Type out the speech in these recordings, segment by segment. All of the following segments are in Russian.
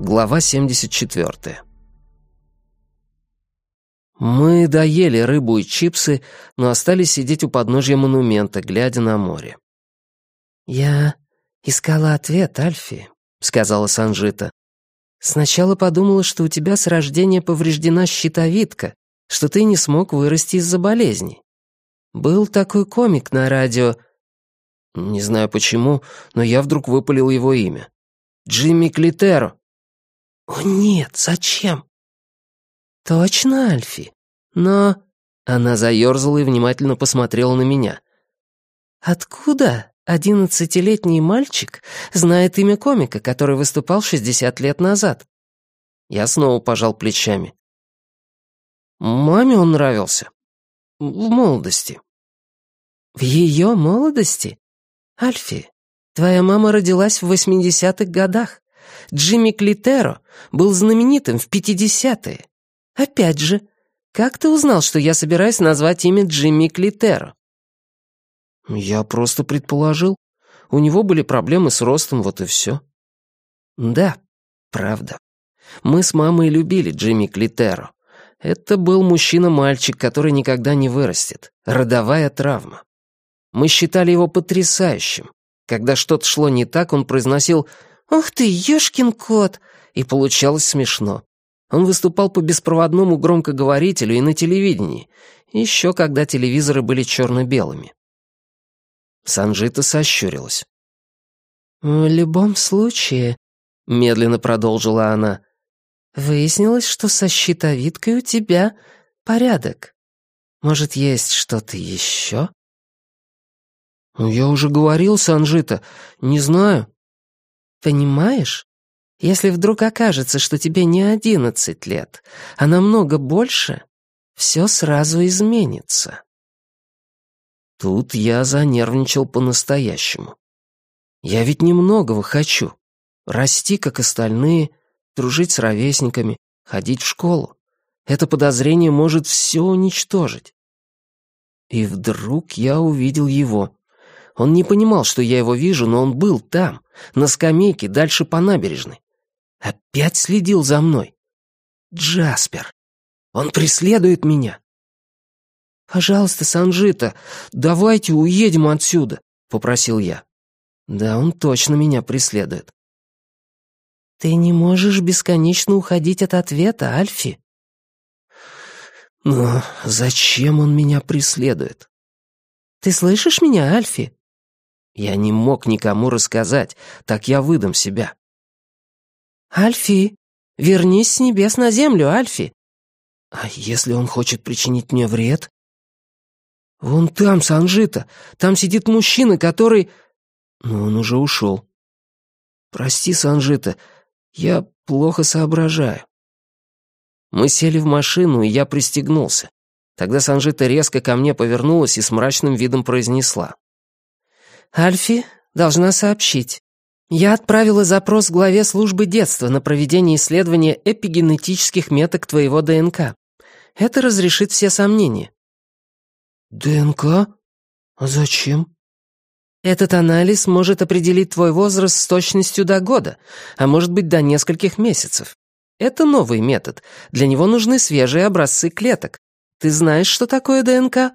Глава 74 Мы доели рыбу и чипсы, но остались сидеть у подножья монумента, глядя на море. «Я искала ответ, Альфи», — сказала Санжита. «Сначала подумала, что у тебя с рождения повреждена щитовидка, что ты не смог вырасти из-за болезни. Был такой комик на радио. Не знаю почему, но я вдруг выпалил его имя. Джимми Клитеро. «О нет, зачем?» «Точно, Альфи. Но...» Она заёрзала и внимательно посмотрела на меня. «Откуда одиннадцатилетний мальчик знает имя комика, который выступал шестьдесят лет назад?» Я снова пожал плечами. «Маме он нравился. В молодости». «В её молодости? Альфи, твоя мама родилась в восьмидесятых годах. Джимми Клитеро был знаменитым в 50-е. Опять же, как ты узнал, что я собираюсь назвать имя Джимми Клитеро? Я просто предположил. У него были проблемы с ростом, вот и все. Да, правда. Мы с мамой любили Джимми Клитеро. Это был мужчина-мальчик, который никогда не вырастет. Родовая травма. Мы считали его потрясающим. Когда что-то шло не так, он произносил «Ах ты, ешкин кот!» И получалось смешно. Он выступал по беспроводному громкоговорителю и на телевидении, еще когда телевизоры были черно-белыми. Санжита сощурилась. «В любом случае», — медленно продолжила она, «выяснилось, что со щитовидкой у тебя порядок. Может, есть что-то еще?» «Я уже говорил, Санжита, не знаю. Понимаешь? Если вдруг окажется, что тебе не одиннадцать лет, а намного больше, все сразу изменится. Тут я занервничал по-настоящему. Я ведь немногого хочу. Расти, как остальные, дружить с ровесниками, ходить в школу. Это подозрение может все уничтожить. И вдруг я увидел его. Он не понимал, что я его вижу, но он был там, на скамейке дальше по набережной. Опять следил за мной. Джаспер. Он преследует меня. «Пожалуйста, Санжита, давайте уедем отсюда», — попросил я. Да, он точно меня преследует. «Ты не можешь бесконечно уходить от ответа, Альфи». «Но зачем он меня преследует?» «Ты слышишь меня, Альфи?» Я не мог никому рассказать, так я выдам себя. «Альфи, вернись с небес на землю, Альфи!» «А если он хочет причинить мне вред?» «Вон там, Санжита, там сидит мужчина, который...» Но он уже ушел. «Прости, Санжита, я плохо соображаю». Мы сели в машину, и я пристегнулся. Тогда Санжита резко ко мне повернулась и с мрачным видом произнесла. «Альфи должна сообщить. Я отправила запрос главе службы детства на проведение исследования эпигенетических меток твоего ДНК. Это разрешит все сомнения». «ДНК? А зачем?» Этот анализ может определить твой возраст с точностью до года, а может быть до нескольких месяцев. Это новый метод. Для него нужны свежие образцы клеток. Ты знаешь, что такое ДНК?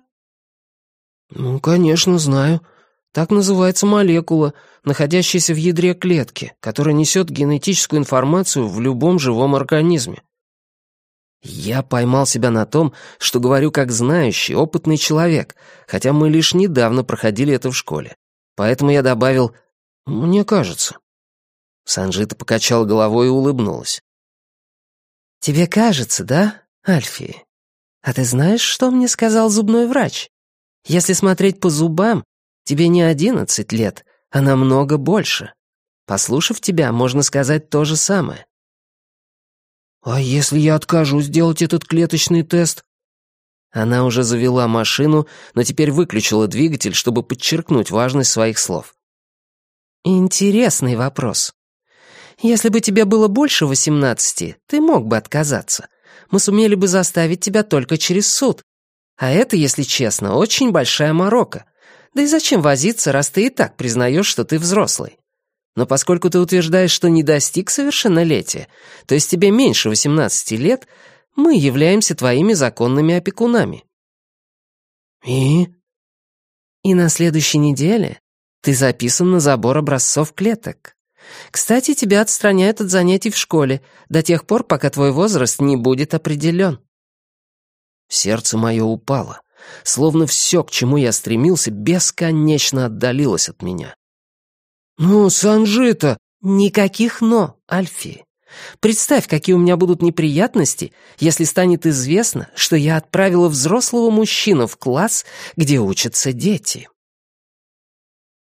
Ну, конечно, знаю. Так называется молекула, находящаяся в ядре клетки, которая несет генетическую информацию в любом живом организме. Я поймал себя на том, что говорю как знающий, опытный человек, хотя мы лишь недавно проходили это в школе. Поэтому я добавил «мне кажется». Санжита покачала головой и улыбнулась. «Тебе кажется, да, Альфи? А ты знаешь, что мне сказал зубной врач? Если смотреть по зубам, Тебе не одиннадцать лет, а намного больше. Послушав тебя, можно сказать то же самое. А если я откажусь сделать этот клеточный тест? Она уже завела машину, но теперь выключила двигатель, чтобы подчеркнуть важность своих слов. Интересный вопрос. Если бы тебе было больше восемнадцати, ты мог бы отказаться. Мы сумели бы заставить тебя только через суд. А это, если честно, очень большая морока. Да и зачем возиться, раз ты и так признаешь, что ты взрослый? Но поскольку ты утверждаешь, что не достиг совершеннолетия, то есть тебе меньше 18 лет, мы являемся твоими законными опекунами. И? И на следующей неделе ты записан на забор образцов клеток. Кстати, тебя отстраняют от занятий в школе до тех пор, пока твой возраст не будет определен. Сердце мое упало, словно все, к чему я стремился, бесконечно отдалилось от меня. «Ну, Санжита...» «Никаких «но», Альфи. Представь, какие у меня будут неприятности, если станет известно, что я отправила взрослого мужчину в класс, где учатся дети».